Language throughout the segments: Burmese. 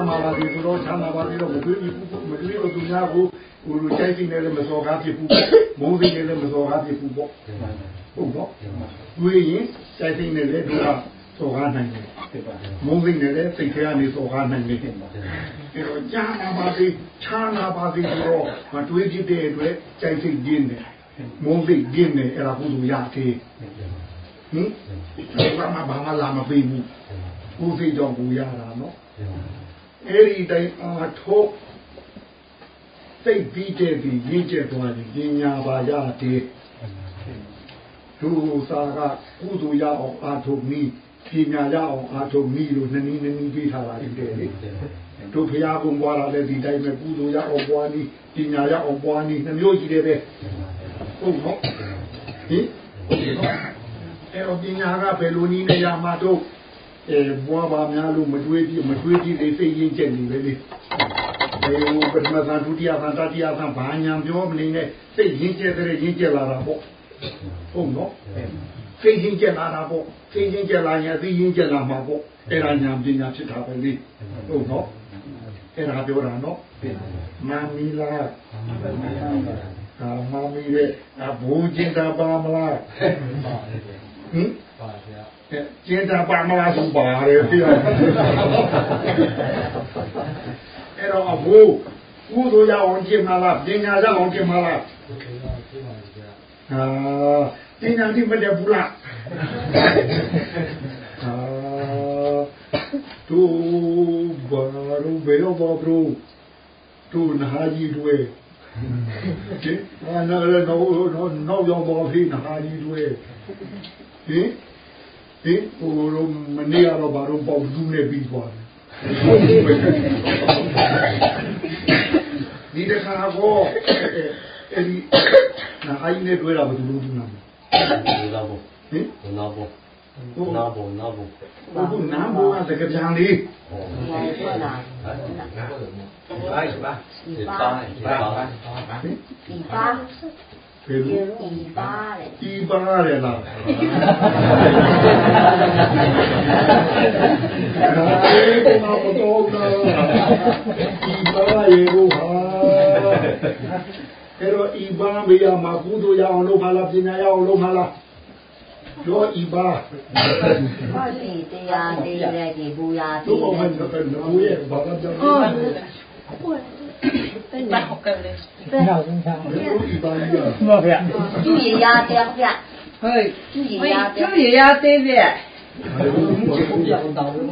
မ်းပါပါစေဆိုတော့ချမ်းသာပါစေတော့မတွေးဘူးမတွေးတော့သူများကိုဟိုလိုကြိုက်စိနေလည်းမစော်ကားဖြစ်ဘူးမုန်းစိနေလည်းမစော်ကားဖြစ်ဘူးပေါ့ဟုတ်တော့တွေးရင်ကြိုက်စိနေလည်းသူကစော်ကားနိုင်တယ်မုန်းစိနေလည်းစိတ်ထဲကနေစော်ကားနိုင်တယ်အဲ့တော့ချမ်းသာပါစေချမ်းသာပါစေဆိုတော့မတွေးဖြစ်တဲ့အတွက်ကြိုက်စိတ်ကျင်းတယ်မုန်းစိတ်ကျင်းတယ်အဲ့ဒါကုသိုလ်ရသေးဟင်ဘာမှဘာမှလာမပေးဘူးကိုယ်စိတ်ကြောင့်ကိုရတာနော် အဲ့ဒီတိုင်းအာထုတ်စိတ်ပြီးတဲ့ဒီရင့်ကျက်သွားရင်ပညာပါရတယ်သူစာကကုသိုလ်ရအောင်အာထုတ်နည်းပညာရအောင်အာထုတ်နည်းလို့နှစ်နည်းနှစ်နည်းပေးထားတာဖြစ်တယ်လေတို့ဖရာကုံပွားတာလည်းဒီတိုင်းပဲကုသိုလ်ရအောင်ပွားနည်းပညာရအောင်ပွားနည်းနှမျိုးကြီးတယ်ပဲဟုတ်ဟုတ်ဟင်အဲ့တော့ပညာကဘယ်လိုနည်းနဲ့ရမှာတော့ အဲဘွားပါများလို့မတွေးကြည့်မတွေးကြည့်လေစိတ်ရင်းကျက်နေပဲလေအဲဟိုပထမသံဒုတိယသံတတိယသံဘာညာပြောမနေနဲ့စိတ်ရင်းကျက်တဲ့ရင်းကျက်လာတာပေါ့ဟုတ်နော်စိတ်ရင်းကျက်လာတာပေါ့စိတ်ရင်းကျက်လာရင်အသိရင်းကျက်လာမှာပေါ့အဲ့ဒါညာပညာဖြစ်တာပဲလေဟုတ်နော်အဲ့ဒါပြောတာနော်မမီလာအာမမီရဲ့အဘူကျင်တာပါမလားဟင်ပါဗျာ ကျင်တာပါမလားသူပါတယ်ပြအဲ့တော့အဘူကုသိုလ်ရအောင်ကျင်မလားပညာရအောင်ကျင်မလားအာပညာတိမတဲ့ဘူးလားအာသူဘာလို့ဘယ်တော့ဘလို့သူနာကြီးတွေဒီအာနာလည်းတော့တော့တော့ရောက်ပါပြီနာကြီးတွေဟင် ဟင်ဟိုမနေ့ကတော့ဘာလို့ပေါ့သူနဲ့ပြီးသွားတယ်ဒီတခါကောအဲ့ဒီနာအိုင်းနဲ့တွေ့တာဘယ်လိုလုပ်နာလဲနာဘောဟင်နာဘောနာဘောနာဘောဘုနာဘောကတကကြံလေးဟောနာဘာရှိပါဒီပါဒီပါဒီပါ ဘယ်လိုဒီပါတဲ့ဒီပါတဲ့လားအေးဘာမတော်လားဒီပါရေဘုဟာအဲ့တော့ဤပါမေးရမှာကုသိုလ်ရအောင်လုပ်ပါလားပညာရအောင်လုပ်ပါလားပြောဤပါဘာစီတရားတရားဒီဘူရာဒီတော့မင်းတော့ဘူးရဲ့ဘာကကြောင့် 八好够嘞。对。什么片？猪爷爷的片。哎，猪爷爷的。猪爷爷的片。还有我我养到的嘛，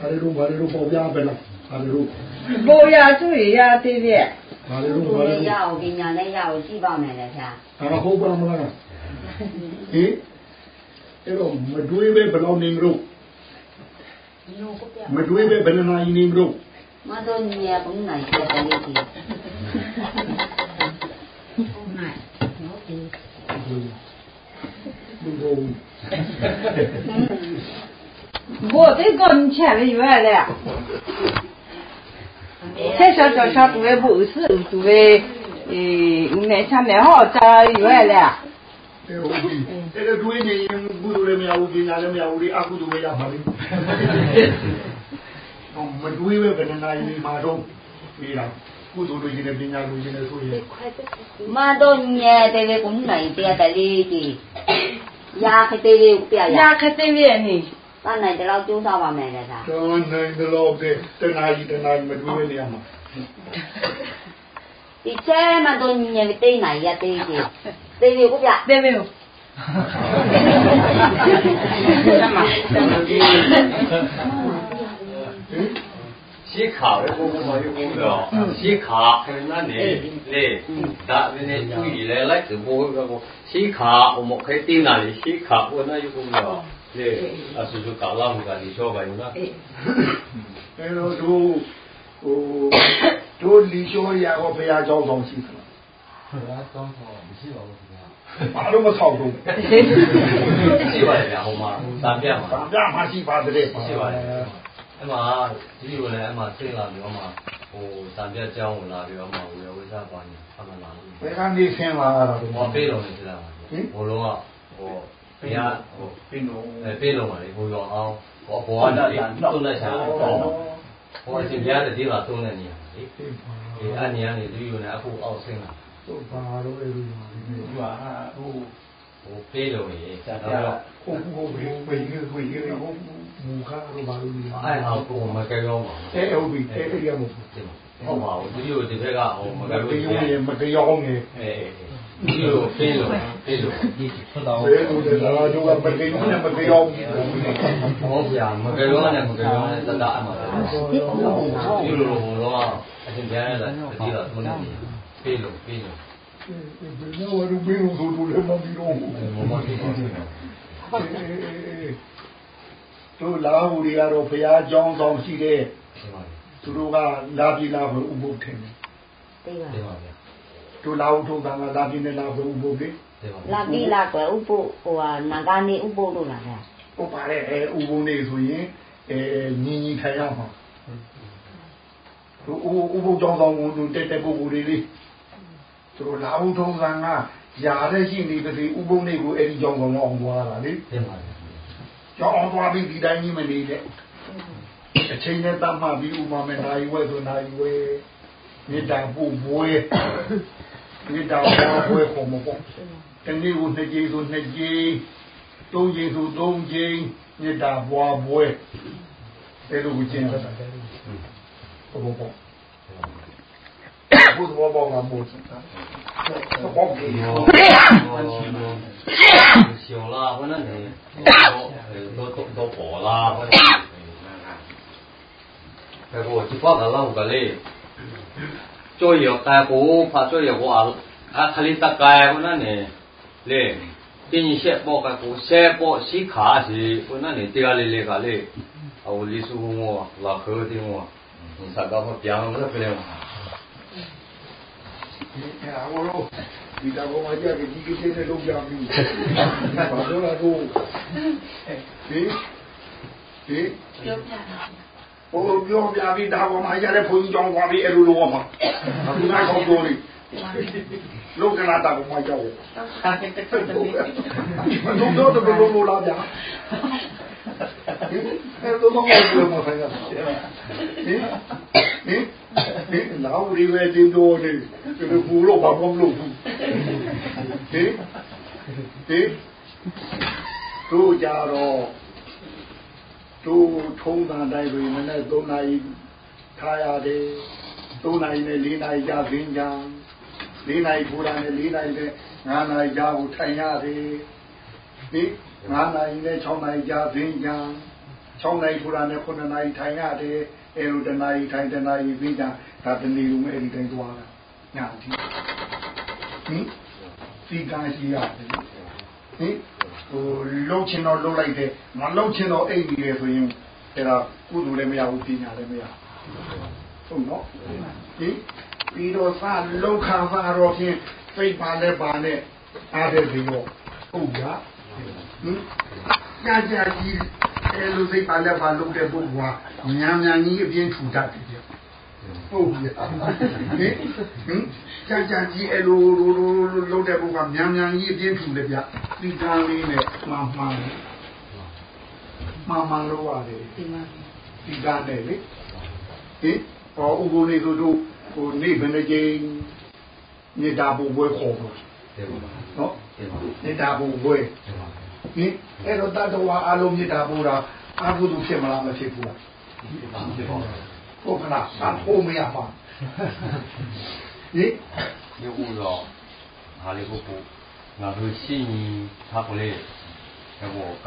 还有我还有包养的了，还有。包养猪爷爷的片。还有我还有。要我给伢那要我几包买了噻。俺们好不啷么啷个？咦？这个没对呗，不老灵肉。မတွေးပဲဘယ်နှနာရီနေမလို့ မတော်ညီရပုံနိုင်တဲ့တလေးကြီးနိုင်နော်ဒီ我这个你钱没原来，才小小小不会不是不会，诶，那下面好在原来。အဲ့ဒါတွေးနေရင်ကုသိုလ်လည်းမရဘူးပညာလည်းမရဘူးဒီအကုသိုလ်ပဲရပါလိမ့်တော့ မတွေးပဲဘယ်နှနာရီမှာတော့ပြီးတာကုသိုလ်လိုချင်တဲ့ပညာလိုချင်တဲ့ဆိုရင်မတော့ညဲတဲ့ကုန်းနိုင်တဲ့တလေးကြီးရာခတဲ့လေးပြရရာခတဲ့လေးနေတန်းနိုင်တော့ကျိုးစားပါမယ်လေဒါတန်းနိုင်တော့တဲ့တနာကြီးတနာကြီးမတွေးနေရမှာဒီချဲမတော့ညဲတဲ့နိုင်ရတဲ့ကြီးတဲ့လေးကိုပြတဲ့လေးကို 西卡的我我有工作，西卡那你你打那那注意来来直播那个西卡，我们可以订那里西卡，我那有工作，你啊叔叔搞那么个，你说吧，有那。哎呦，都哦，都李小爷我不要交东西了。不要交东西了，ဘာလို့မဆောက်တော့ရှိပါလေဗျာဟိုမှာစံပြမှာစံပြမှာရှိပါတယ်ရှိပါတယ် အဲ့မှာဒီလိုလည်းအဲ့မှာသိလာပြီးတော့မှဟိုတန်ပြတ်ကြောင်းကိုလာပြီးတော့မှဝေဝိသပါနေအမှန်လားဘယ်ကနေဆင်းလာတာဟောပေးလုံးနေစလားဟိုလုံးကဟိုဘုရားဟိုပေးလုံးအဲပေးလုံးပါလေဟိုရောအောင်ဟောဘောကလည်းတုံးလက်ချာတော့ဟောအရှင်ဘုရားတည်းလာသုံးတဲ့နေရာလေဒီအဲ့နေရာနေသူယူနေအခုအောက်ဆင်းလာဟုတ်ပါတော့အဲ့လိုပါဒီဟာဟို ဟိုပေးလို့ရေတော့ဟုတ်ဟုတ်ဘယ်ဘယ်ကြီးဘယ်ကြီးဟုတ်မူခါတော့ဘာလို့လဲအဲ့ဟောကိုမကဲရောမှာအဲ့ဟုတ်ပြီအဲ့အဲ့ရမို့ဟုတ်ပါဘူးသူယူဒီဘက်ကဟိုမကဲလို့မကဲရောနေအေးဒီလိုပေးလို့ပေးလို့ဒီဖြစ်တော့ဘယ်လိုလဲတော့ကမကဲရောနဲ့မကဲရောဟုတ်ဗျာမကဲရောနဲ့မကဲရောနဲ့တတအမှာဒီလိုဟိုတော့အရှင်ကျမ်းရတာဒီတော့သုံးနေပေးလို့ပေးလို့ ဘယ်လိုဝရဘယ်လိုဆိုလို့လဲမပြီးတော့မမပြီးပါဘူးတို့လာဟူတွေကတော့ဘုရားကြောင်းဆောင်ရှိတဲ့သူတို့ကလာပြီလာဖို့ဥပုပ်ထင်တယ်သိပါဗျာတို့လာဟုထုတ်တာကလာပြီနဲ့လာဖို့ဥပုပ်လေလာပြီလာကွယ်ဥပုပ်ဟိုဟာနာဂာနေဥပုပ်လို့လားဗျာဟုတ်ပါတယ်အဲဥပုပ်နေဆိုရင်အဲညီညီထိုင်ရမှာတို့ဥပုပ်ကြောင်းဆောင်ဝင်တက်တက်ပုဂ္ဂိုလ်တွေလေး သူတို့လာဟုထုံးစံကရာတဲ့ရှိနေပါစေဥပုံနေကိုအဲ့ဒီကြောင့်ကောင်အောင်သွားတာလေတင်ပါဗျာကြောင်းအောင်သွားပြီးဒီတိုင်းကြီးမနေနဲ့အချိန်နဲ့တတ်မှပြီးဥမာမဲ့နိုင်ဝဲဆိုနိုင်ဝဲမြေတာပူဘွဲမြေတာဘွားဘွဲခေါ်မပေါ့တနေ့ကိုနှစ်ကြိမ်ဆိုနှစ်ကြိမ်သုံးကြိမ်ဆိုသုံးကြိမ်မြေတာဘွားဘွဲအဲ့လိုကိုကျင့်ရတာဟုတ်ပေါ့ 不多，不干不是。我不给。不。了，我那呢？都都都破了，我？大哥，这花是捞的嘞。再药大哥，怕再药娃。啊，他里大概我那呢？嘞，冰石包个，包卡是，我那呢？第二个那个呢？啊，我李叔我拉黑的我，你才搞错我了，回来。 ဘာကြည့်ဒီကိစ္စနဲ့လုပ်ကြပြီဘာလို့လဲကိုဟေးဟေးပြောပြတာဟိုပြောပြပြီးဒါပေါ်မှာရတဲ့ဘုန်းကြီးကြောင်းသွားပြီးအဲ့လိုလုပ်မှာအခုနကောင်းပြောလိလောကနာတာကိုမကြောက်ဘူးတော့တော့တော့လို့လာကြ အဲ့တော့တော့ပြောမှာဆိုင်ရဟင်ဟင်ဟင်လာဦးရီပဲတင်တော်နေဒီဘူလို့ဘာမှမလုပ်ဘူးဟင်ဟင်တို့ကြတော့တို့ထုံးတာတိုင်းတွေမနေ့3နာရီထားရတယ်3နာရီနဲ့4နာရီကြာခင်းကြ4နာရီပူတာနဲ့4နာရီနဲ့9နာရီကြာကိုထိုင်ရတယ်ဟင် 9နာရီနဲ့6နာရီကြာခင်းကြ6နာရီပူတာနဲ့9နာရီထိုင်ရတယ်အဲလိုတနာရီထိုင်တနာရီပြီးကြဒါတနေ့လုံးအဲ့ဒီတိုင်းသွားတာညာအထိဟင်စီကံရှိရတယ်ဟင်ဟိုလှုပ်ချင်တော့လှုပ်လိုက်တယ်မလှုပ်ချင်တော့အိတ်နေတယ်ဆိုရင်အဲ့ဒါကုသိုလ်လည်းမရဘူးပညာလည်းမရဟုတ်နော်ဟင်ပြီးတော့စလှုပ်ခါစားတော့ဖြင့်စိတ်ပါလဲပါနဲ့အားတဲ့ပြီးတော့ဟုတ်ကြဟင် ကြာကြာကြီးအဲလိုစိတ်ပါလဲပါလုပ်တဲ့ပုဂ္ဂိုလ်ကညာညာကြီးအပြင်းထူတတ်တယ်ဟုတ်ပြီဟင်ဟင်ကြာကြာကြီးအဲ့လိုလိုလိုလုံးတဲ့ဘုကမြန်မြန်ကြီးအပြင်းထူတယ်ဗျဒီကံလေးနဲ့မှန်မှန်မှန်မှန်လို့ရတယ်ဒီကံနဲ့လေဟင်ဟောဥပုနေတို့တို့ဟိုနေဘယ်နှကြိမ်မြေတာပူပွဲခေါ်တော့နော် မြေတာပူပွဲဟင်အဲ့တော့တတဝါအလုံးမြေတာပူတာအကုသိုလ်ဖြစ်မလားမဖြစ်ဘူးလားဟုတ်ကလားအဖို့မရပါဟင်有误了，哪里不不？那时候信他不来，那我干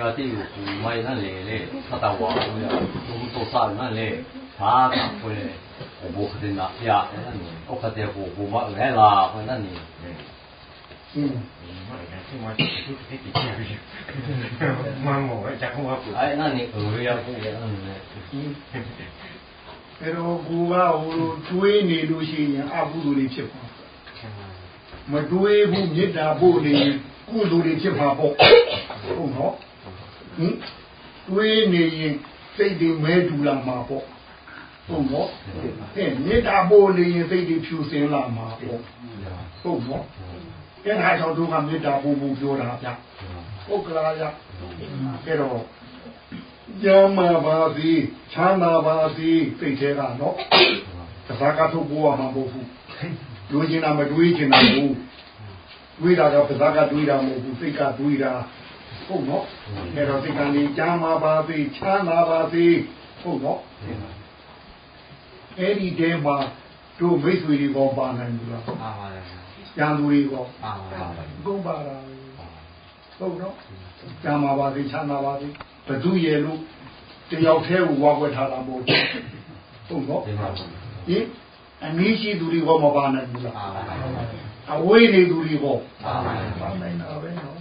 ရာတိကိုမိုင်နဲ့လေသတ္တဝါတို့ရသူတို့စားနဲ့လေဘာကဖွယ်ဘုခတဲ့နာပြအဲ့ဒါနေဩခတဲ့ကိုဘုမလဲလာဖွယ်နဲ့နေอืมมันก็คือมันคือที่ที่มันหมดจากหัวกูไอ้นั่นนี่เออเรียกกูเนี่ยนั่นแหละ pero ကိုကဟိုတွေးနေလို့ရှိရင်အကုသိုလ်တွေဖြစ်ပါမတွေးဘူးမေတ္တာပို့နေကုသိုလ်တွေဖြစ်ပါပေါ့ဟုတ်နော် ဟင်တွေးနေရင်စိတ်တွေမဲတူလာမှာပေါ့ဟုတ်နော်ဟဲ့မေတ္တာပို့နေရင်စိတ်တွေဖြူစင်လာမှာပေါ့ဟုတ်နော်အဲ့ဒါကြောင့်တို့ကမေတ္တာပို့ဖို့ပြောတာဗျဟုတ်ကလားဗျအဲ့တော့ကျမ်းမာပါစေချမ်းသာပါစေစိတ်ထဲကနော်သဘာကထုတ်ပေါ်မှာမဟုတ်ဘူးတွေးချင်တာမတွေးချင်တာဘူးတွေးတာကပဇာကတွေးတာမဟုတ်ဘူးစိတ်ကတွေးတာ ဟုတ်နော်အဲ့တော့စိတ်ကနေကျမ်းမာပါစေချမ်းသာပါစေဟုတ်နော်အဲ့ဒီတဲမှာတို့မိတ်ဆွေတွေကပါနိုင်ဘူးလားပါပါတယ်ကျန်သူတွေကပါပါတယ်ဘုံပါတာဟုတ်နော်ကျမ်းမာပါစေချမ်းသာပါစေဘသူရဲ့လို့တယောက်တည်းကိုဝါခွဲထားတာမဟုတ်ဘူးဟုတ်နော်ဟင်အနည်းရှိသူတွေကမပါနိုင်ဘူးလားအဝေးနေသူတွေကပါနိုင်တာပဲနော်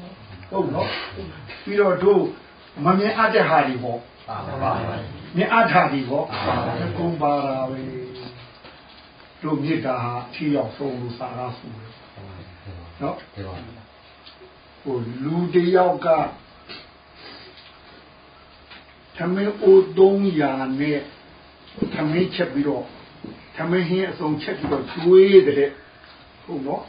ဟုတ်နော်ပြီးတော့တို့မမြင်အပ်တဲ့ဟာတွေပေါ့မြင်အပ်တာတွေပေါ့ကုံပါတာပဲတို့မြစ်တာဟာထီရောက်ဆုံးလို့စာရဆူတယ်နော်ဟိုလူတယောက်ကသမင်းအို300နဲ့သမင်းချက်ပြီးတော့သမင်းဟင်းအစုံချက်ပြီးတော့ကျွေးတဲ့ ဟုတ်နော်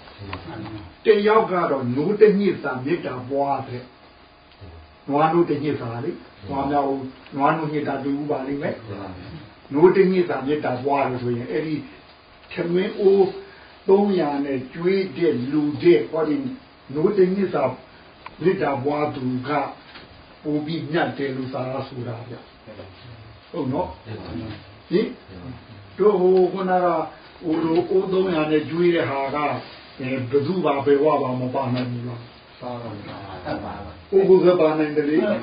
တယောက်ကတော့နိုးတညစ်စာမေတ္တာပွားတဲ့နွားနိုးတညစ်စာလေနွားမြောက်နွားနိုးညစ်တာတူပါလိမ့်မယ်နိုးတညစ်စာမေတ္တာပွားလို့ဆိုရင်အဲ့ဒီသမင်းအို300နဲ့ကျွေးတဲ့လူတဲ့ဟောဒီနိုးတညစ်စာမေတ္တာပွားသူကပို့ပြီးညတ်တယ်လို့သာရဆိုတာဗျဟုတ်နော်ဟင်တို့ဟိုခုနက ဟိုလိုအိုး300နဲ့ကျွေးတဲ့ဟာကအဲဘယ်သူပါဘယ်ဝပါမပါနိုင်ဘူးလားပါပါပါအိုးကပါနိုင်တယ်လေဟင်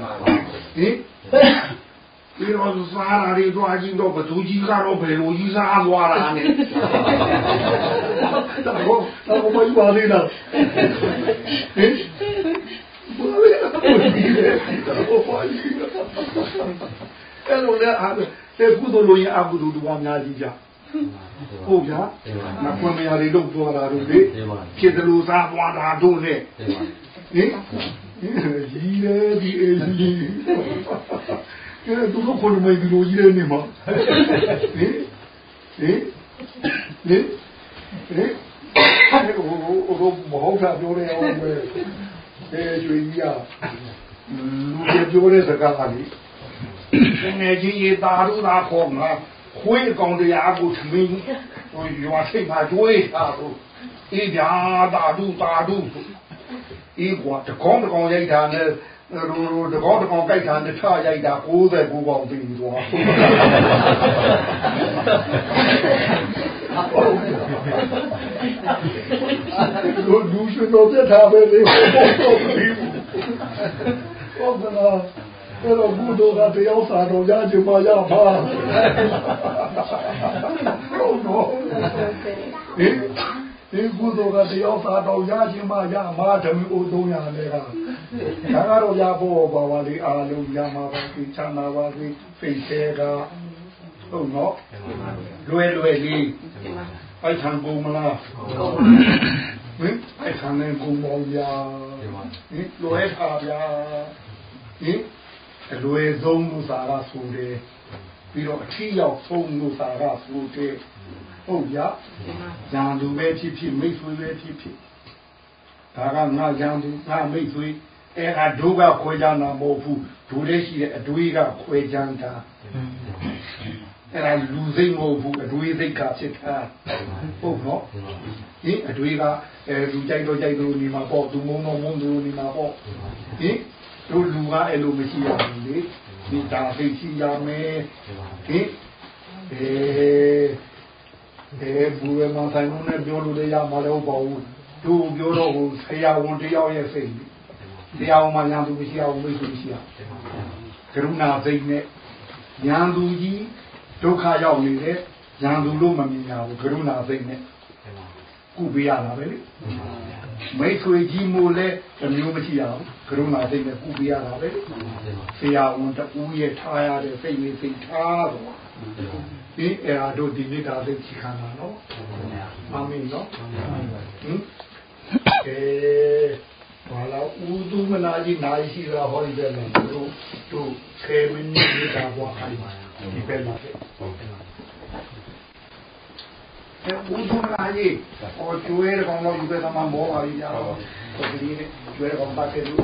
ပြီးတော့စားရတွေတော့အချင်းတော့ဘသူကြီးကတော့ဘယ်လိုကြီးစားသွားတာနဲ့တော့တော့မယူပါလေလားဟင်ဘာလဲအဲ့လိုလေအားတဲ့ကုသိုလ်လို့ရင်အကုသိုလ်တူအများကြီးကြ ဟုတ်ဗျာမကွန်မရတွေတော့သွားတာတို့လေဖြစ်တယ်လို့စားသွားတာတို့နဲ့ဟင်ကြီးလေဒီအေးကြီးကဲသူတို့ခွန်မိုင်းဒီလိုကြီးလေနေမှာဟင်ဟင်ဟင်ဟင်ဟိုဟိုဟိုမဟုတ်တာပြောရအောင်ပဲအဲရွှေကြီးอ่ะလူပြောတဲ့စကားကလေငယ်ချင်းရေတာရူတာခေါ်မှာ ခွေးအကောင်တရားကိုသမင်းဟိုရွာစိတ်မှာကျွေးတာကိုအေးဗျာတာရူတာရူအေးကွာတကောင်းတကောင်ရိုက်တာနဲ့ရူရူတကောင်းတကောင်ကြိုက်တာနဲ့ထရိုက်တာ69ပေါင်ပြီးသွားလူလူရှင်တော့ပြထားပဲလေဟုတ်ကလား အဲ့တော့ဘုဒ္ဓကတရားစာတော်ရခြင်းမရပါဟုတ်တော့ဒီဒီဘုဒ္ဓကတရားစာတော်ရခြင်းမရမှာဓမ္မဥသုံးရလေကဒါကတော့ရဖို့ပါပါလေအားလုံးရမှာပါဒီချမ်းသာပါစေစိတ်သေးကဟုတ်နော်လွယ်လွယ်လေးအိုက်ခံကုန်မလားဟင်အိုက်ခံနေကုန်ပါဗျာဟင်လွယ်ပါဗျာဟင် အလွယ်ဆုံးလို့သာရဆိုတယ်ပြီးတော့အထီးရောက်ဆုံးလို့သာရဆိုတယ်ဟုတ်ဗျာညာလူပဲဖြစ်ဖြစ်မိတ်ဆွေပဲဖြစ်ဖြစ်ဒါကငါညာလူငါမိတ်ဆွေအဲအဒုကခွဲကြတာမဟုတ်ဘူးဒူလေးရှိတဲ့အတွေးကခွဲကြတာအဲ့ဒါလူစိတ်မဟုတ်ဘူးအတွေးစိတ်ကဖြစ်တာဟုတ်နော်ဟင်အတွေးကအဲလူကြိုက်တော့ကြိုက်လို့နေမှာပေါ့သူမုံတော့မုံသူနေမှာပေါ့ဟင် တို့လူကအဲ့လိုမရှိရဘူးလေဒီတာသိရှိရမယ်ဟင်အဲအဲဘူဝမဆိုင်လုံးနဲ့ပြောလို့လည်းရမှာလည်းပေါ့ဘူးတို့ပြောတော့ဟိုဆရာဝန်တယောက်ရဲ့စိတ်တရားဝန်မှညာသူမရှိအောင်မိတ်ဆွေမရှိအောင်ကရုဏာစိတ်နဲ့ညာသူကြီးဒုက္ခရောက်နေတဲ့ညာသူလို့မမြင်ရဘူးကရုဏာစိတ်နဲ့ကုပေးရတာပဲလေ မိတ်ဆွေကြီးမို့လဲအမျိုးမရှိရဘူးကရုဏာစိတ်နဲ့ကုပေးရတာပဲဆရာဝန်တူရဲ့ထားရတဲ့စိတ်နဲ့စိတ်ထားတော့ဒီအဲ့ဒါတို့ဒီနေ့ဒါစိတ်ချခံတာနော်အာမင်နော်ဟင်အဲဘာလို့ဥဒုမနာကြီးနိုင်ရှိတာဟောဒီပဲလေတို့တို့ခေမင်းကြီးတာဘွားခိုင်းပါဒီပဲလားအဲဥ ဒုမနာကြီးဟောကျွေးကောင်တော့ယူခဲ့သမှာမောပါပြီကြာတော့ကိုဒီနေ့ကျွဲကောင်ပါခဲ့လို့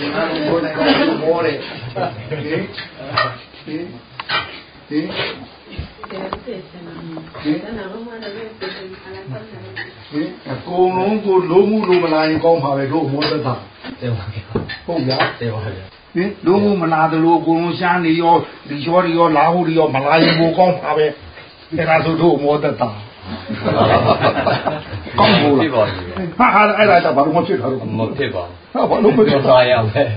ဒီမှာဘောနေကောင်မောတယ်ဟင်ဟင်ဟင်အကုန်လုံးကိုလုံးမှုလိုမလာရင်ကောင်းပါပဲတို့မောသက်တာတင်ပါဗျာဟုတ်ဗျာတင်ပါဗျာ ဟင်လုံးမှုမလာသလိုအကုန်လုံးရှားနေရောဒီချောတွေရောလာဟုတွေရောမလာရင်ကိုကောင်းပါပဲအဲ့ဒါဆိုတို့မောသက်တာကောင်းဘူးလားဟာဟာအဲ့ဒါတော့ဘာလို့မဖြစ်တာလို့မဖြစ်ပါဘူးဟာဘာလို့မဖြစ်တာရအောင်ပဲဟင်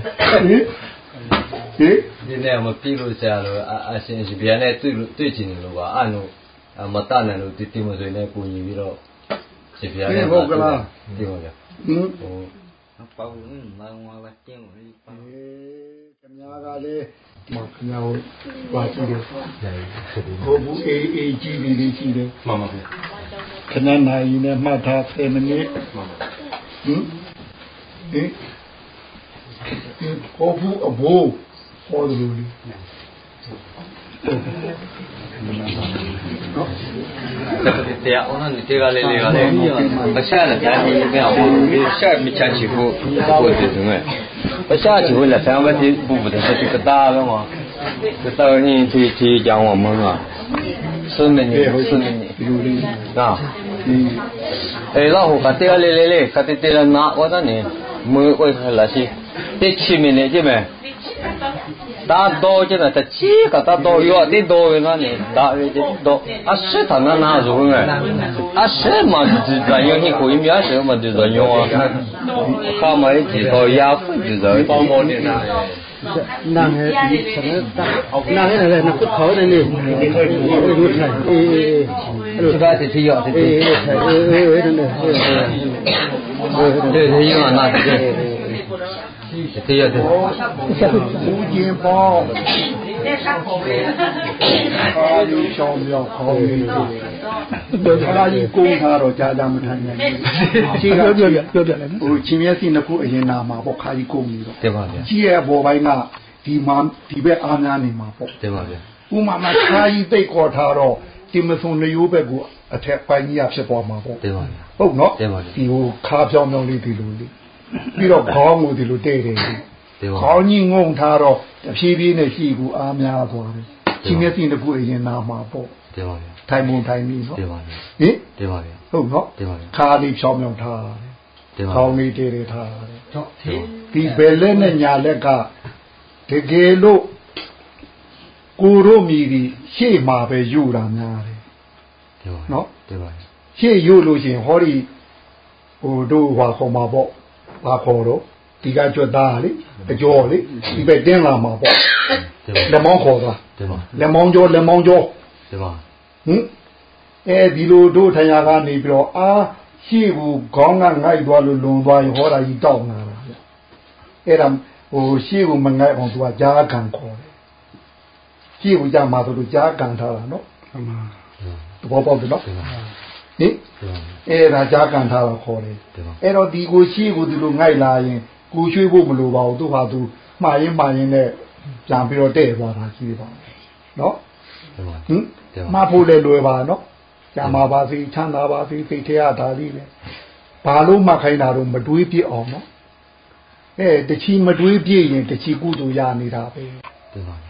ဟင်ဒီနေ့မပြီးလို့ဆရာလို့အရှင်ရှင်ဗျာနဲ့တွေ့တွေ့ချင်တယ်လို့ပါအဲ့လိုမတတ်နိုင်လို့ဒီတိမဆိုနဲ့ကိုညီပြီးတော့ရှင်ဗျာနဲ့ဟုတ်ကလားဒီပါဗျာဟင်ဟိုပေါင်းမောင်ဝါတင်းလေးပါ ခင်ဗျားကလည်းမခင်ဗျားကိုပါကြည့်တယ်ဟိုဘူးအေးအေးကြည့်နေလေးကြည့်တယ်မှန်ပါဗျာခဏနိုင်နဲ့မှတ်ထား10မိနစ်မှန်ပါဟင်ဟင်ဟိုဘူးအဘိုးဟောတယ်လို့လေတရားအောင်နဲ့တရားလေးလေးကလည်းအချက်နဲ့တိုင်းပြီးပြောင်းဒီဆက်မချချဖို့ကိုတည်တယ်မဲ့ပရှားချဖို့လည်းဆံဝ တ်ဒီဘုဘတဲ့စကတာပဲမှာကတာရင်းတီတီကြောင်းအောင်မလားစွန်းနေစွန်းနေလူလေးနာအဲတော့ဟိုကတရားလေးလေးလေးကတည်းကနာဝဒနေမွေးဝဲခလာရှိတစ်ချီမနေကြမ ယ်တာတော့ကျတဲ့ချီကတာတော့ရောတိတော့ဝင်ကနေဒါရည်တော့အဆက်ထနာနာဆိုငယ်အဆက်မှာဒီဇိုင်းဟိကိုမြားဆိုမှဒီဇိုင်းရောအခါမှာဒီတော့ရာဖွဒီဇိုင်းပေါင်းပေါ်နေတာနာဟဲ့ဒီစရတာနာဟဲ့လည်းနကုတ်ခေါ်တယ်လေအေးအေးအဲ့လိုသာတတိယတတိအေးအေးအေးအေးအဲ့ဒါလေအေးအေးဒီရောနာ တတိတရားတယ်ဦးကျင်ပေါ့အာဒီရှောင်းမြောက်ခေါင်းလေးတို့ခါကြီးကုန်းထားတော့ကြာကြာမထိုင်နိုင်ဘူးချင်းပြောပြပြောပြလည်းဟိုချင်းမျက်စိနှစ်ခုအရင်နာမှာပေါ့ခါကြီးကုန်းနေတော့တင်ပါဗျာကြီးရဲ့ဘော်ပိုင်းကဒီမှာဒီဘက်အားများနေမှာပေါ့တင်ပါဗျာဥမာမှာခါကြီးတိတ်ခေါ်ထားတော့ဒီမစုံလျိုးဘက်ကအထက်ပိုင်းကြီးရဖြစ်သွားမှာပေါ့တင်ပါဗျာဟုတ်နော်တင်ပါဗျာဒီဟိုခါပြောင်းပြောင်းလေးဒီလိုလေး ပြီးတော့ခေါင်းကိုဒီလိုတဲ့တယ်ခေါင်းကြီးငုံထားတော့တဖြည်းဖြည်းနဲ့ရှိကူအားများသွားတယ်ချင်းမျက်စိတစ်ခုအရင်နာမှာပေါ့တင်ပါဗျာထိုင်မုံထိုင်နေနော်တင်ပါဗျာဟင်တင်ပါဗျာဟုတ်နော်တင်ပါဗျာခါလေးဖြောင်းဖြောင်းထားတင်ပါခေါင်းလေးတည်တည်ထားတယ်ဟုတ်ဒီဘယ်လက်နဲ့ညာလက်ကတကယ်လို့ကိုတို့မြည်ဒီရှေ့မှာပဲယူတာများတယ်နော်တင်ပါရှေ့ယူလို့ရှင်ဟောဒီဟိုတို့ဟွာခေါ်မှာပေါ့ ဘာခေါ်တော့ဒီကကြွက်သားလေအကျော်လေဒီပဲတင်းလာမှာပေါ့လက်မောင်းခေါ်သွားလက်မောင်းကျော်လက်မောင်းကျော်ဒီပါဟင်အဲဒီလိုတို့ထရာကနေပြီးတော့အာရှိဘူးခေါင်းကငိုက်သွားလို့လွန်သွားရင်ဟောတာကြီးတောက်လာတာဗျအဲ့ဒါဟိုရှိဘူးမငိုက်အောင်သူကကြားခံခေါ်တယ်ရှိဘူးကြမှာဆိုလို့ကြားခံထားတာနော်မှန်ပါသဘောပေါက်တယ်နော် ဟင်အဲ့ဒါကြားကန်ထားတော့ခေါ်တယ်အဲ့တော့ဒီကိုရှိကိုဒီလိုငိုက်လာရင် ကိုရွှေ့ဖို့မလိုပါဘူးသူဟာသူမှားရင်မှားရင်နဲ့ပြန်ပြီးတော့တဲ့သွားတာကြီးပါနော်ဟင်မှားဖို့လည်းလွယ်ပါနော်ကြာမှာပါစေချမ်းသာပါစေစိတ်ထဲကဒါလေးလေဘာလို့မှခိုင်းတာတော့မတွေးပြစ်အောင်နော်အဲတချီမတွေးပြည့်ရင်တချီကုသိုလ်ရနေတာပဲ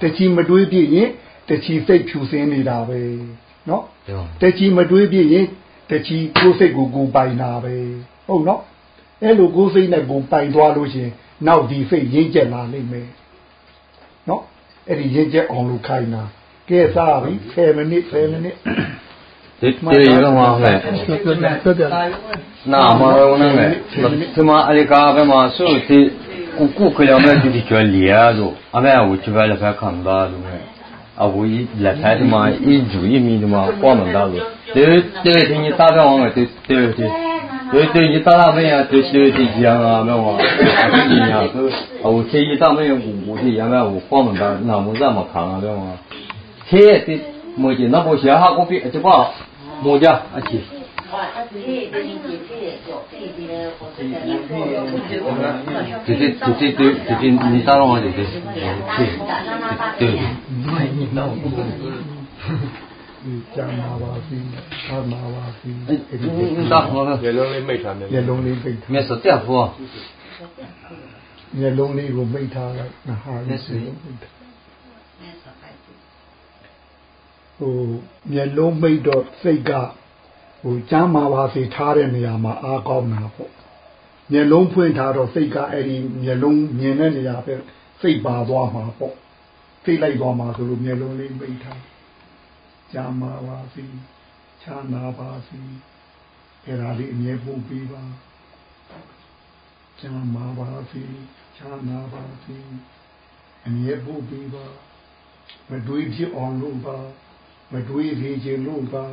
တချီမတွေးပြည့်ရင်တချီစိတ်ဖြူစင်းနေတာပဲနော်တချီမတွေးပြည့်ရင် တချီကိုယ်စိတ်ကိုကိုပိုင်တာပဲဟုတ်နော်အဲ့လိုကိုယ်စိတ်နဲ့ကိုပိုင်သွားလို့ရှင်နောက်ဒီစိတ်ရင်းကျက်လာလိမ့်မယ်နော်အဲ့ဒီရင်းကျက်အောင်လို့ခိုင်းတာကဲစားပြီ10မိနစ်10မိနစ်ဒီဒီရောမှာဟဲ့နာမရောနဲ့ဒီမှာအလကားပဲမှာဆိုဒီကိုကိုကလမ်းနဲ့ဒီကျွလျာတို့အမေအဝချပဲလည်းဖခံတာလို့ 啊，我一来台的嘛，一住一米的嘛，光门大路。对对对，你大大王啊，对对对，对对,对你打大妹啊，对对对，这啊，那我啊，这样啊，都啊，我天一打妹，我我这原来我光门大，那我怎么扛啊，对吗天对，没见，那不行哈，我别就把莫姐啊去。姐姐姐姐对姐姐你打了吗？姐姐，对对对。 ကြာမှာပါပြီသာမှာပါပြီဒါဟောမျက်လုံးလေးမိတ်ထားတယ်မျက်လုံးလေးမိတ်မျက်စတက်ဖောမျက်လုံးလေးကိုမိတ်ထားလိုက်ငါဟာလေးစိတ်မိတ်ထားဟိုမျက်လုံးမိတ်တော့စိတ်က ဟိုကျမ်းမာပါစေထားတဲ့နေရာမှာအားကောင်းတာပေါ့မျက်လုံးဖွင့်ထားတော့စိတ်ကအဲ့ဒီမျက်လုံးမြင်တဲ့နေရာပဲစိတ်ပါသွားမှာပေါ့သိလိုက်သွားမှာဆိုလို့မျက်လုံးလေးမိတ်ထားကျမ်းမာပါစေချမ်းသာပါစေအဲ့ဒါလေးအမြဲပို့ပြီးပါကျမ်းမာပါစေချမ်းသာပါစေအမြဲပို့ပြီးပါမတွေးဖြစ်အောင်လို့ပါမတွေးသေးခြင်းလို့ပါ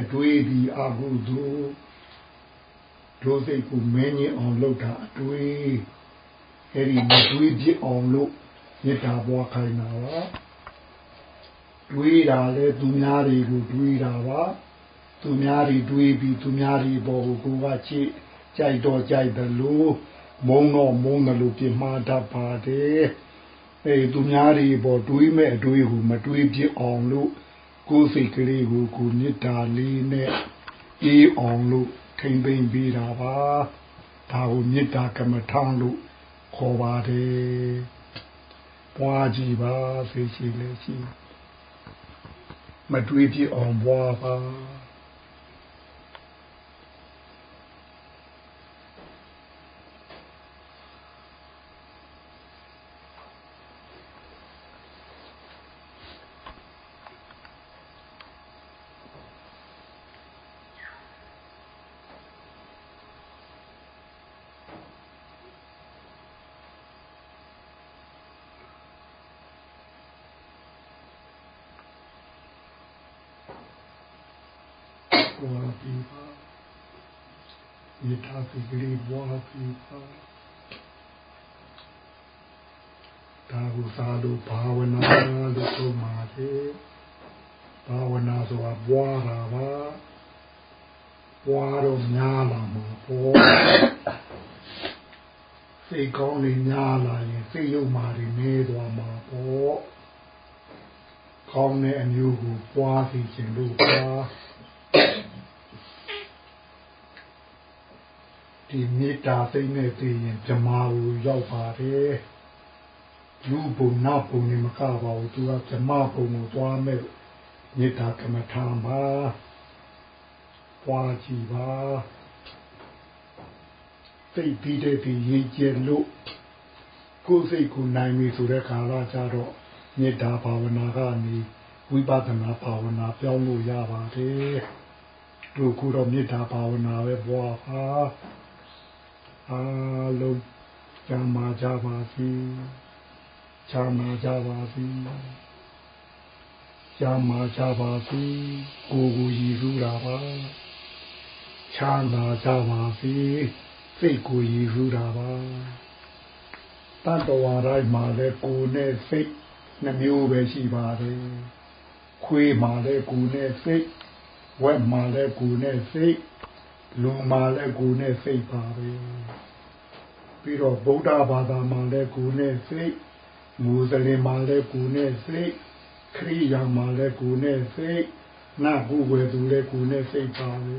အတွေးဒီအကုသိုလ်ဒုစိတ်ကိုမင်းကြီးအောင်လုပ်တာအတွေးအဲ့ဒီမတွေးဖြစ်အောင်လို့မေတ္တာပွားခိုင်းတာပါတွေးတာလဲသူများတွေကိုတွေးတာပါသူများတွေတွေးပြီးသူများတွေပေါ်ကိုကိုကချစ်ကြိုက်တော့ကြိုက်တယ်လို့မုံတော့မုံတယ်လို့ပြမှားတတ်ပါတယ်အဲသူများတွေပေါ်တွေးမဲ့အတွေးကိုမတွေးပြအောင်လို့ ကိုယ်စိတ်ကလေးကိုကိုမေတ္တာလေးနဲ့အေးအောင်လို့ထိမ့်သိမ့်ပေးတာပါဒါကိုမေတ္တာကမ္မထံလို့ခေါ်ပါတယ်ပွားကြည့်ပါသိရှိလေရှိမတွေးပြအောင်ပွားပါ စိတ်ကလေးပွားပြီးပါဒါကိုသာလို့ဘာဝနာလို့ဆိုမှာလေဘာဝနာဆိုတာပွားတာပါပွားတော့များလာမှာပေါ့စိတ်ကောင်းနေများလာရင်စိတ်ယုတ်မာတွေနေသွားမှာပေါ့ကောင်းတဲ့အမျိုးကိုပွားစီခြင်းလို့ပါ ဒီမေတ္တာစိတ်နဲ့သိရင်ဇမားကိုရောက်ပါတယ်လူဘုံနာဘုံနေမကပါဘူးသူကဇမားဘုံကိုသွားမဲ့မေတ္တာကမ္မထာပါပွားကြည့်ပါစိတ်ပြီးတဲ့ဒီရေးကျလို့ကိုယ်စိတ်ကိုနိုင်ပြီဆိုတဲ့ခါလာကြတော့မေတ္တာဘာဝနာကနေဝိပဿနာဘာဝနာပြောင်းလို့ရပါတယ်တို့ကတော့မေတ္တာဘာဝနာပဲဘွားပါ အားလုံးကျမ်းမာကြပါစေချမ်းသာကြပါစေကျမ်းမာကြပါစေကိုယ်ကိုရည်စူးတာပါချမ်းသာကြပါစေစိတ်ကိုရည်စူးတာပါတတ္တဝါတိုင်းမှာလည်းကိုယ်နဲ့စိတ်နှမျိုးပဲရှိပါတယ်ခွေးမှာလည်းကိုယ်နဲ့စိတ်ဝက်မှာလည်းကိုယ်နဲ့စိတ် လူမှာလည်းကိုယ်နဲ့စိတ်ပါပဲပြီးတော့ဗုဒ္ဓဘာသာမှာလည်းကိုယ်နဲ့စိတ်မူစလင်မှာလည်းကိုယ်နဲ့စိတ်ခရိယာမှာလည်းကိုယ်နဲ့စိတ်နတ်ဘူးဝယ်သူလည်းကိုယ်နဲ့စိတ်ပါပဲ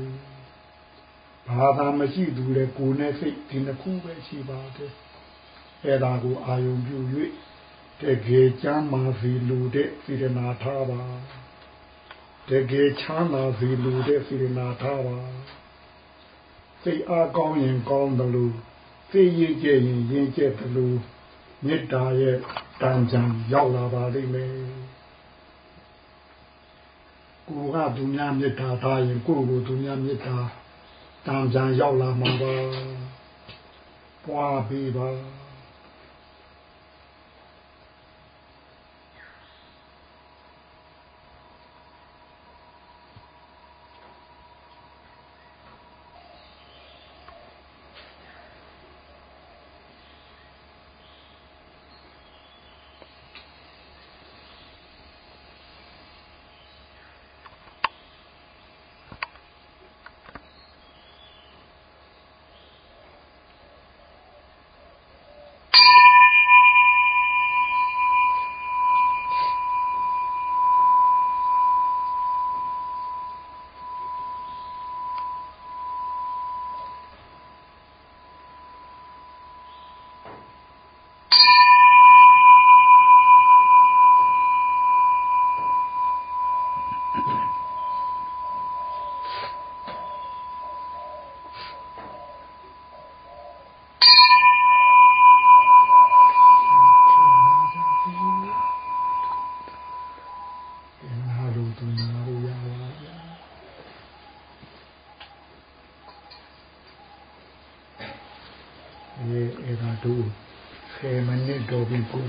ဘာသာမရှိသူလည်းကိုယ်နဲ့စိတ်ဒီနှစ်ခုပဲရှိပါတယ်အဲ့ဒါကိုအာယုံပြု၍တကယ်ချမ်းသာစီလူတဲ့စေရနာထားပါတကယ်ချမ်းသာစီလူတဲ့စေရနာထားပါ စိတ်အားကောင်းရင်ကောင်းတယ်လို့သိရင်ကြည့်ရင်ရင်ကျက်တယ်လို့မေတ္တာရဲ့တန်ကြံရောက်လာပါလိမ့်မယ်ကိုကသူများမေတ္တာထားရင်ကိုကိုသူများမေတ္တာတန်ကြံရောက်လာမှာပါပွားပြီးပါ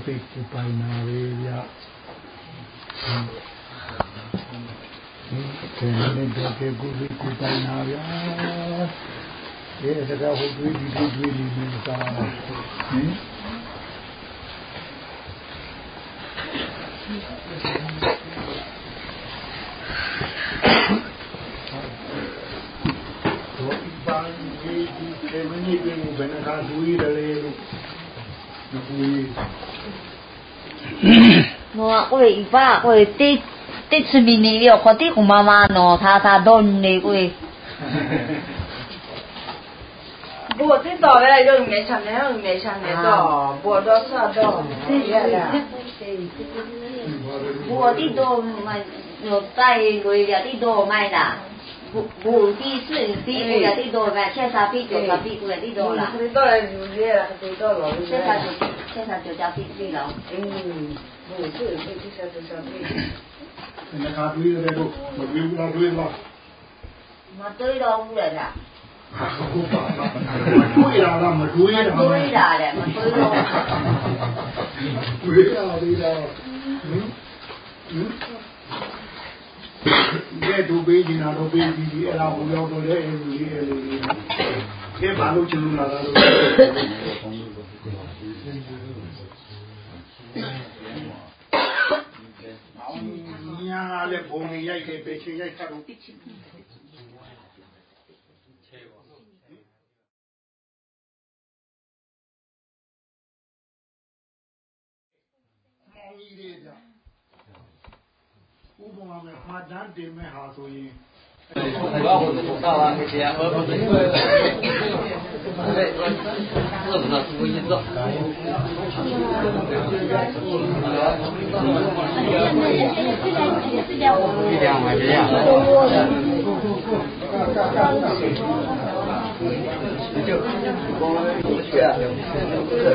ภิกขุปนาเวิยะเทนเดเกกุภิกขุปนาเวิยะเอ๊ะสกาหุตุวิดิวิดิเมตาหิเอ็มนี่เป็นบุญนะครับดูดีเลยนะคุณ 为一我，为第第次面你了，我点红妈妈喏，他他蹲你喂。我的多嘞，就没想的，就没想的多。我多少多？我的多买，有带回来的多买啦。我我的是是回来的多买，欠啥币就啥币回来的多啦。欠啥就欠啥就交币去了。嗯。 စာကြောကြပြီးပြီလားအင်းဘူစွင့်ဒီချက်စာကြောပြီးငါကတွေးရတယ်လို့မတွေးဘူးလားတွေးလားမတွေးတော့ဘူးလေလားဟုတ်ပါဘူးတွေးရတာမတွေးရတာတွေးတာလေမတွေးတော့တွေးရတာတွေးတာဟင်ဟင်ကဲတို့ပေးနေတာတော့ပေးပြီးပြီအဲ့ဒါကိုရောက်တော့လေအဲ့လိုလေးအဲ့လိုလေးကဲဘာလို့ချင်လို့လာတာလို့ ညာလည်းဘုံရိုက်ခဲ့ပဲချေရိုက်တာတော့ဥပမာမဲ့မှတ်တမ်းတင်မဲ့ဟာဆိုရင် 主要我们做到了那些，我我们对对对，对，是我们的初步预测。一点吧，一点。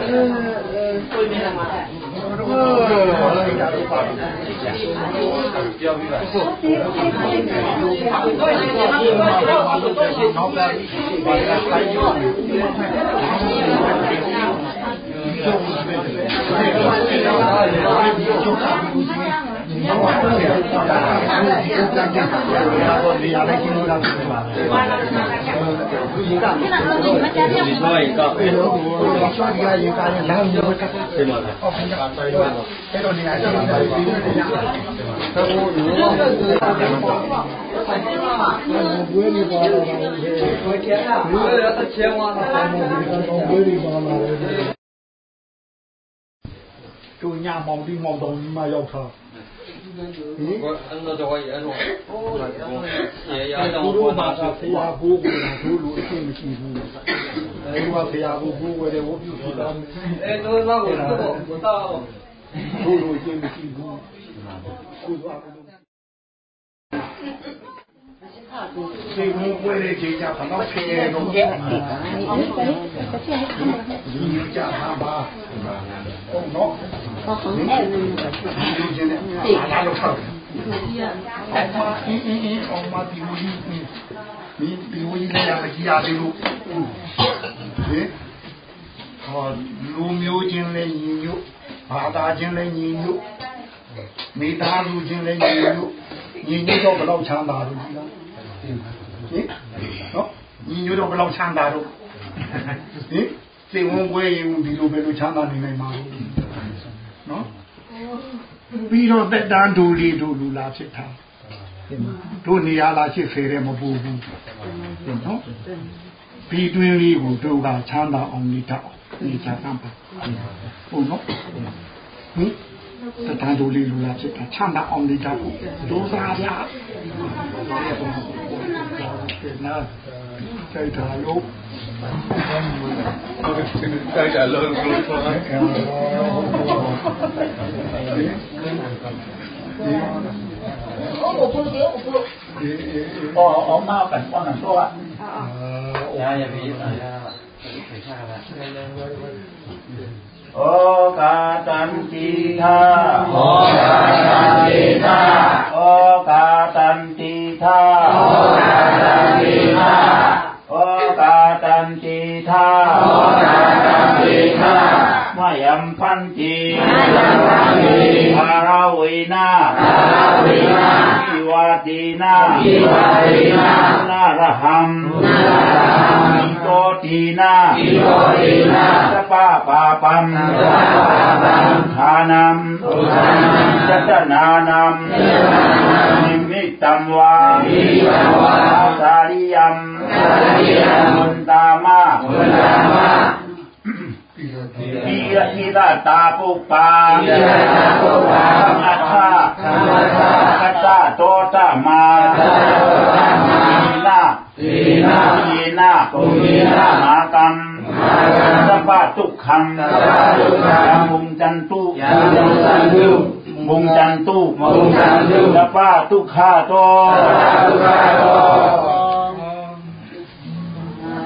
嗯嗯，做一遍的吗？你说一个，哎，我说一个，一个人两米，对吗？哦，很大，对吧？这个你还是蛮大的，这我我不会你包了，我天啊，我要他 အနတော်ကြီးအနော်ဟိုးရေရအောင်ပေါ်မှာဖျားဘိုးကိုတို့လိုအရှင်းမရှိဘူးအဲဒါဖျားဘိုးဘိုးဝယ်တယ်ဝပြုစီတာအဲတော့ဘာကိုတော့တော့တို့လိုအရှင်းမရှိဘူးကိုသွား စိတ်ဝင်ပွဲတဲ့ချိန်ကြဘယ်တော့ဖြစ်ရတော့ကြဒီလိုကြမှာပါဟုတ်နော်ဟုတ်အဲ့ဒီလိုကျင်းတယ်အားလုံးထောက်အောင်မအင်းအင်းအင်းအောင်မဒီလိုကြီးမင်းဒီလိုကြီးလည်းမကြည့်ရသေးလို့ဟင်ဟောလူမျိုးချင်းလည်းညီညွတ်ဘာသာချင်းလည်းညီညွတ်မိသားစုချင်းလည်းညီညွတ်ညီညွတ်တော့ဘယ်တော့ချမ်းသာလို့ဒီလား ဟင်နော်ညီညွတ်တော့ဘယ်လောက်ချမ်းသာတော့ဟင်စိတ်ဝင်ပွဲရင်ဒီလိုပဲလို့ချမ်းသာနေနိုင်မှာနော်ပြီးတော့တက်တန်းဒူလီဒူလူလာဖြစ်တာတို့နေရာလာရှိဖေတယ်မပူဘူးနော်ပြီးတွင်းလေးကိုတို့ကချမ်းသာအောင်နေတတ်အောင်နေချမ်းပါဟုတ်နော်ဟင် စတန်ဒိုလေးလူလာဖြစ်တာချမ်းသာအောင်နေတာကိုဒုစားရနာတိုက်တာလို့ဟုတ်ကဲ့တိုက်တာလို့လို့ဆိုတယ်ဟုတ်ကဲ့ဟုတ်ကဲ့အော်အော်မာပတ်ပေါ်နော်တော့အာရရပြီအာရခေချာပါ โอกาสันติธาโอกาสันติธาโอกาสันติธาโอกาสันติธาโอกาสันติธาโอกาสันติธามายัมพันติมายัมพันติภาราวินาภาราวินาอิวาตินาอิวาตินานาระหัมนาระหัมปิโตตินาโตตินา ปาปาปัมทานัมจัตนานัมนิมิตตัมวาสาริยัมมุนตามะปิยทิตาตาปุปาธรรมะธาคัตตาโตตามาลีนาลีนามากัมสัพพะ ทุกขังยัมุงจันตุมุงจันตุสัพพะทุกขาโต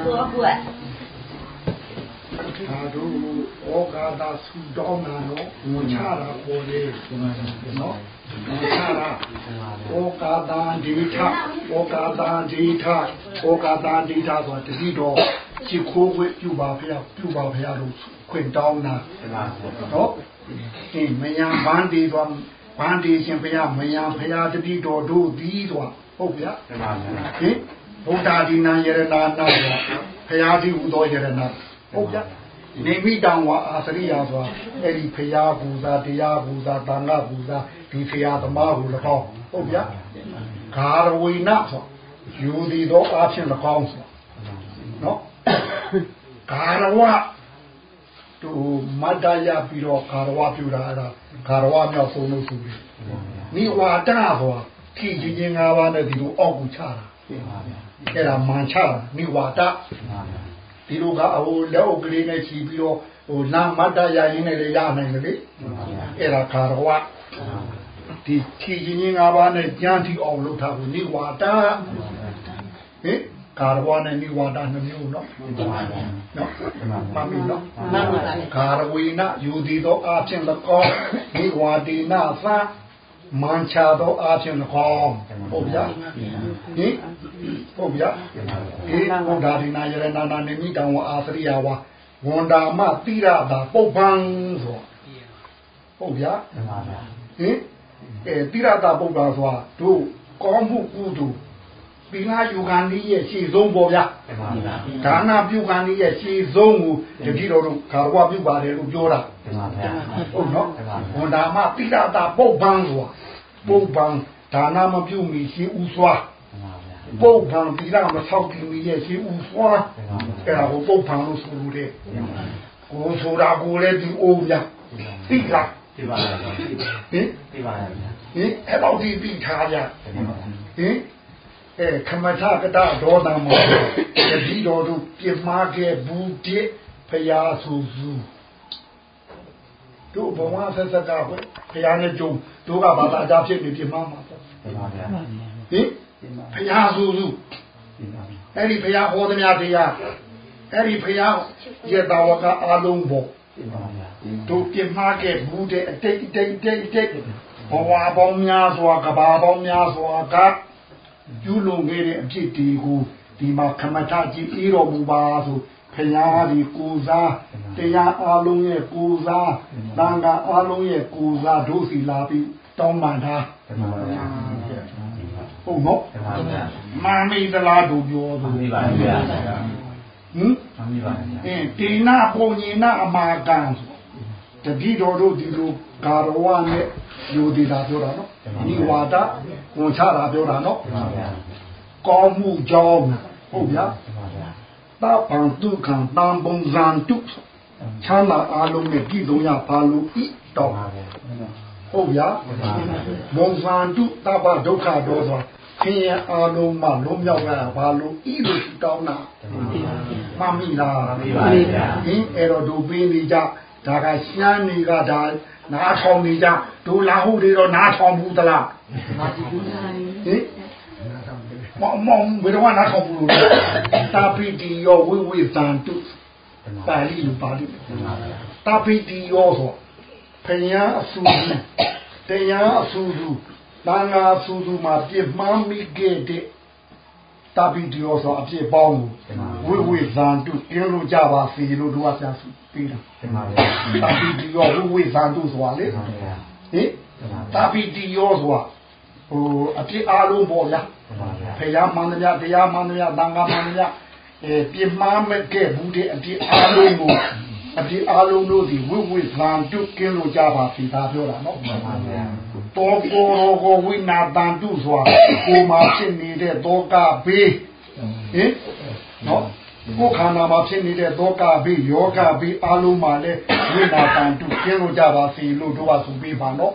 ตัวปวด သာတို့ဩဃာတာဆူတောင်းတာနော်ဝင်ချတာပေါ်လေနော်ဝင်ချတာ ဩဃာတာဒီထဩဃာတာဒီထဩဃာတာဒီထဆိုတတိတော်ချစ်ခိုးခွင့်ပြုပါဖျားပြုပါဖျားလို့ခွင့်တောင်းတာနော်ဒီမယံဘန်းဒီသွားဘန်းဒီရှင်ဖျားမယံဖျားတတိတော်တို့သည်သွားဟုတ်ဗျာဟင်ဘုဒ္ဓဒီနာယရနာနာဖျားဒီဟူသောယရနာဟုတ်ဗျာ နေမိတောင်ဝအာသရိယာဆိုတာအဲ့ဒီဖရာပူဇာတရားပူဇာတန်ခါပူဇာဒီဖရာသမားကို၎င်းဟုတ်ဗျာဂါရဝိနဆိုယူသည်သောအားဖြင့်၎င်းဆိုနော်ဂါရဝသူမတ္တရပြီးတော့ဂါရဝပြုတာအဲ့ဒါဂါရဝမြောက်ဆုံးလို့ဆိုပြီးနိဝါဒဆိုတာခီချင်းချင်း၅ပါးနဲ့ဒီလိုအောက်ကိုချတာအဲ့ဒါမန်ချတာနိဝါဒ ဒီလိုကဟိုလက်အုပ်ကလေးနဲ့ချီပြီးတော့ဟိုနာမတ္တရရင်လည်းရနိုင်တယ်လေအဲ့ဒါခါရဝဒီခီချင်းချင်း၅ပါးနဲ့ကြမ်းတီအောင်လုပ်ထားဖို့နိဝါဒဟင်ကာရဝနဲ့နိဝါဒနှမျိုးနော်နော်မမီနော်ကာရဝေနယူသည်သောအဖြစ်၎င်းနိဝါဒေနသ မန်ချသောအဖြစ်၎င်းဟုတ်ဗျာဟင်ဟုတ်ဗျာဒီဘုရားဒီနာယရနာနာနိမိတံဝအာသရိယဝဝန္တာမတိရတာပုပ္ပံဆိုဟုတ်ဗျာဟင်အဲတိရတာပုပ္ပံဆိုတာတို့ကောင်းမှုကုသိုလ် ပင်လာယူကန်ကြီးရဲ့ရှေ့ဆုံးပေါ်ဗျာဒါနပြုကန်ကြီးရဲ့ရှေ့ဆုံးကိုတတိတော်တို့ခါရဝပြုပါတယ်လို့ပြောတာဟုတ်နော်ဝန္တာမတိရတာပုပ္ပံဆိုတာပုပ္ပံဒါနမပြုမီရှေ့ဥစွာပုပ္ပံတိရမဆောက်ပြီးမီရဲ့ရှေ့ဥစွာအဲ့ဒါကိုပုပ္ပံလို့ဆိုလို့တဲ့ကိုဆိုတာကိုလည်းဒီအိုးဗျာတိလားဒီပါလားဟင်ဒီပါလားဟင်အဲ့တော့ဒီပြီးထားကြဟင် အဲခမထကတဒေါသမောတတိတော်တို့ပြမာခဲ့ဘူးတိဖရာဆူဆူတို့ဘဝဆက်ဆက်ကပဲဖရာနဲ့ကြုံတို့ကဘာသာအကြဖြစ်နေပြမာမှာပေါ့ဟင်ဖရာဆူဆူအဲ့ဒီဖရာဟောသမျှတရားအဲ့ဒီဖရာရဲ့တာဝကအာလုံးပေါ့တို့ပြမာခဲ့ဘူးတဲ့အတိတ်အတိတ်အတိတ်အတိတ်ဘဝပေါင်းများစွာကဘာပေါင်းများစွာက ကျူးလွန်ခဲ့တဲ့အဖြစ်တွေကိုဒီမှာခမထကြီးအေးတော်မူပါဆိုဖရာဒီကိုစားတရားအလုံးရဲ့ကိုစားတန်ခါအလုံးရဲ့ကိုစားတို့စီလာပြီးတောင်းပန်တာဟုတ်နော်မာမိသလားတို့ပြောသူဒီပါဗျာဟင်ဒီပါဗျာအင်းတေနာပုံညနာအမာကံ တတိတော်တို့ဒီလိုဂါရဝနဲ့ယူဒီတာပြောတာနော်ဒီဝါဒဝန်ချတာပြောတာနော်ကောင်းမှုကြောင်းဟုတ်ဗျာတာပန်တုခံတန်ပုံဇန်တုချမ်းသာအလုံးနဲ့ပြည်လုံးရပါလို့ဤတော့ဟုတ်ဗျာမုံဇန်တုတပဒုက္ခတော့ဆိုခင်ရအလုံးမှလုံးမြောက်ရတာဘာလို့ဤလိုတောင်းတာမမိလားဒီပါဗျာဟင်းအဲ့တော့ဒုပေးနေကြ ဒါကရှမ်းနေကဒါနားထောင်နေကြဒုလာဟုတ်တွေတော့နားထောင်ဘူးသလားဟင်မောင်မောင်ဘယ်တော့နားထောင်ဘူးလို့တာပီတီယောဝိဝိသန်တုပါဠိလိုပါဠိတာပီတီယောဆိုဖယားအဆူစုတရားအဆူစုတန်ဃာအဆူစုမှာပြစ်မှားမိခဲ့တဲ့ တာပီဒီယောဆိုအဖြစ်ပေါင်းကိုဝိဝိဇန်တုကျင်းလို့ကြပါစီလို့တို့ကပြဆူပြီးတာတာပီဒီယောဝိဝိဇန်တုဆိုတာလေဟင်တာပီဒီယောဆိုတာဟိုအဖြစ်အားလုံးပေါ့ဗျာဖယားမန္တရတရားမန္တရတန်ခါမန္တရအဲပြမမဲ့ခဲ့ဘူးတဲ့အဖြစ်အားလုံးကို အဖြစ်အားလုံးတို့ဒီဝိဝိဇန်တုကျင်းလို့ကြပါစီဒါပြောတာနော်မှန်ပါဗျာတောကိုရောကိုဝိနာတန်တုဆိုတာကိုမှာဖြစ်နေတဲ့တောကဘေးဟင်နော်ကိုခန္ဓာမှာဖြစ်နေတဲ့တောကဘေးယောဂဘေးအလုံးမှာလဲဝိနာတန်တုကျင်းလို့ကြပါစီလို့တို့ကဆိုပေးပါနော်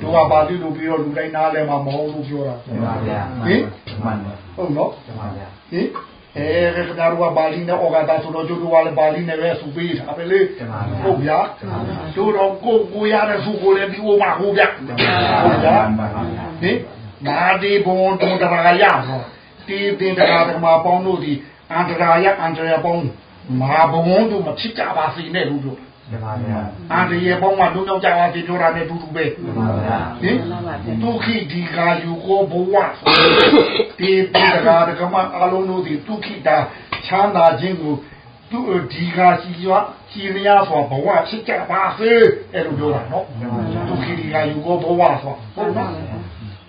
တို့ကပါဠိလိုပြီးတော့လူတိုင်းနားလဲမှာမဟုတ်ဘူးပြောတာဟင်ဟုတ်နော်ဟင် အဲခင်ဗျားတို့ကပါဠိနဲ့ဩဃာတာဆိုတော့ကျိုးတို့ကလည်းပါဠိနဲ့ပဲဆိုပေးတာပဲလေဟုတ်ဗျာတို့တော့ကိုကိုရတဲ့စုကိုလည်းဒီဥမာဟုတ်ဗျာဟုတ်ဗျာဟင်မာဒီဘုံတုံတရာရဟောတီတင်တရားဓမ္မပေါင်းတို့ဒီအန္တရာယအန္တရာပေါင်းမာဘုံတို့မဖြစ်ကြပါစေနဲ့လို့ပြော အန္တရာပေါင်းမှာလုံးရောက်ကြပါစေပြောတာနဲ့တူတူပဲဟင်ဒုက္ခိဒီကာယူကိုဘဝဒီတင်တရားဓမ္မအလုံးတို့ဒီဒုက္ခိတာချမ်းသာခြင်းကိုသူဒီကာရှိရွာရှိလျာဆိုဘဝဖြစ်ကြပါစေအဲ့လိုပြောတာနော်ဒုက္ခိဒီကာယူကိုဘဝဆိုဟုတ်နော်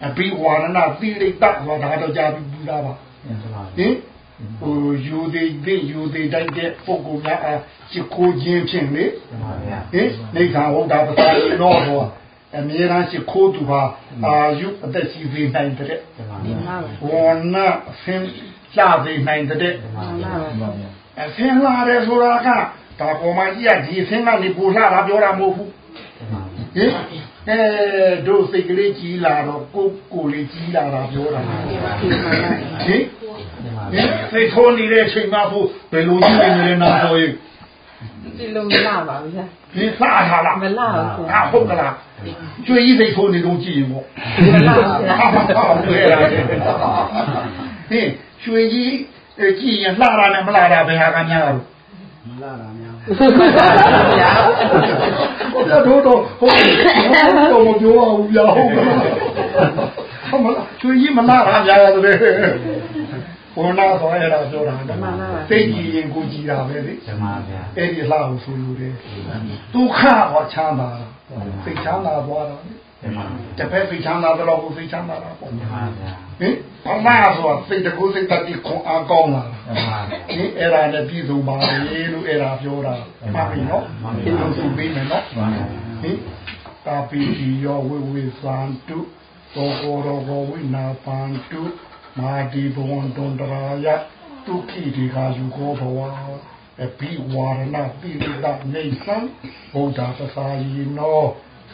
အပိဝါရဏတိရိတ္တဆိုတာတော့ကြာပြီးပြီးသားပါဟင် ဟိုယူသေးသေးယူသေးတိုက်တဲ့ပုဂ္ဂိုလ်များအားချစ်ခိုးခြင်းဖြင့်လေဟင်နေခါဟုတ်တာပစာရီတော့ဟောအမြဲတမ်းချစ်ခိုးသူဟာအာယုအသက်ရှိသေးနိုင်တဲ့ဝဏအဖင်ကြသေးနိုင်တဲ့အဖင်လာတယ်ဆိုတာကဒါပေါ်မှာကြီးကဒီအဖင်ကနေပူလာတာပြောတာမဟုတ်ဘူးဟင်အဲတို့စိတ်ကလေးကြီးလာတော့ကိုယ်ကိုယ်လေးကြီးလာတာပြောတာဟင် စိတ်ထိုးနေတဲ့အချိန်မှဖို့ဘယ်လိုကြီးနေလဲနာတော့ရင်ဒီလိုမလာပါဘူးဒီစားထားလားမလာဘူးဟာဟုတ်ကလားကျွေးကြီးစိတ်ထိုးနေတော့ကြည့်ရင်ပေါ့မလာဘူးဟုတ်ကဲ့လားဟင်ကျွေးကြီးကြည့်ရင်လှတာနဲ့မလှတာဘယ်ဟာကများတော့မလှတာများဟုတ်တော့တော့ဟုတ်တော့မပြောအောင်ဗျာဟုတ်ကဲ့ဟုတ်မလားကျွေးကြီးမလှတာများရတယ် ဘုနာသွားရတာပြောတာစိတ်ကြည်ရင်ကိုကြည်တာပဲလေဓမ္မဗျာအဲ့ဒီလှကိုဆိုလိုတယ်ဒုက္ခဟောချမ်းသာစိတ်ချမ်းသာသွားတာတပည့်စိတ်ချမ်းသာတော့ကိုစိတ်ချမ်းသာတာပေါ့ဟင်ဘာမှဆိုစိတ်တကူစိတ်တတိခွန်အားကောင်းလာဟင်အဲ့ဒါနဲ့ပြည်စုံပါလေလို့အဲ့ဒါပြောတာမှန်ပြီနော်ဒီလိုဆိုပြီးမယ်နော်ဟင်တာပီတီယောဝိဝိသံတုသောကောရောဝိနာပန္တု မာဒီဘဝံတုံတရာယဒုက္ခိဒီကာယူကောဘဝအပိဝါရဏပိရိဒနေသံဘုဒ္ဓသစာယီနော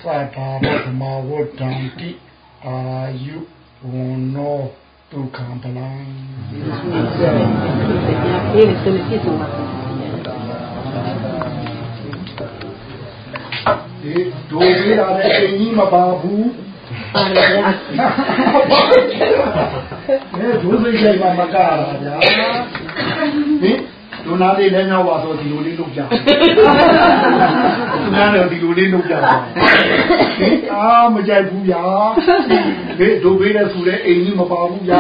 သတ္တာရဓမ္မဝတ္တံတိအာယုဝနောဒုက္ခံပလံဒီဒိုးရတဲ့အင်းကြီးမပါဘူး ပါလေဗျာအဲဒုစိတ်ဆိုင်မှာမကတာဗျာဟင်ဒုနာလေးလည်းမြောက်ပါဆိုဒီလိုလေးလုပ်ကြဒုနာလည်းဒီလိုလေးလုပ်ကြအာမကြိုက်ဘူးဗျာဒီဒုဘေးနဲ့ဆူတဲ့အိမ်ကြီးမပါဘူးဗျာ